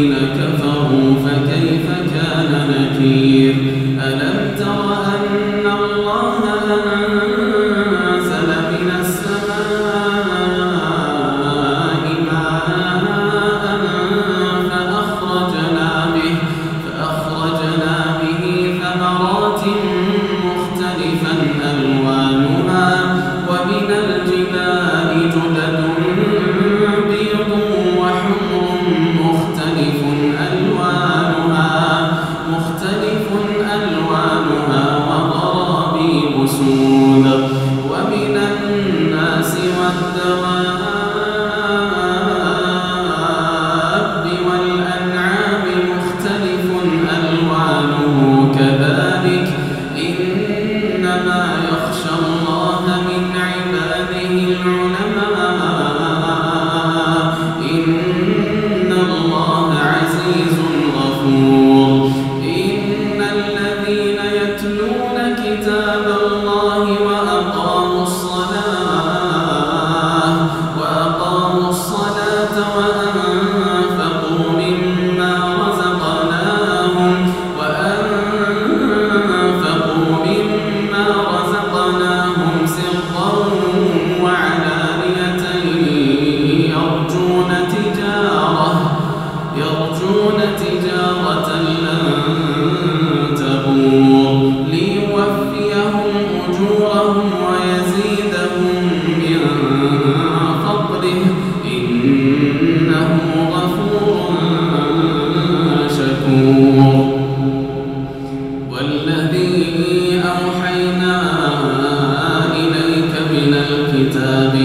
الذين كفروا فكيف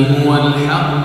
هو الحق.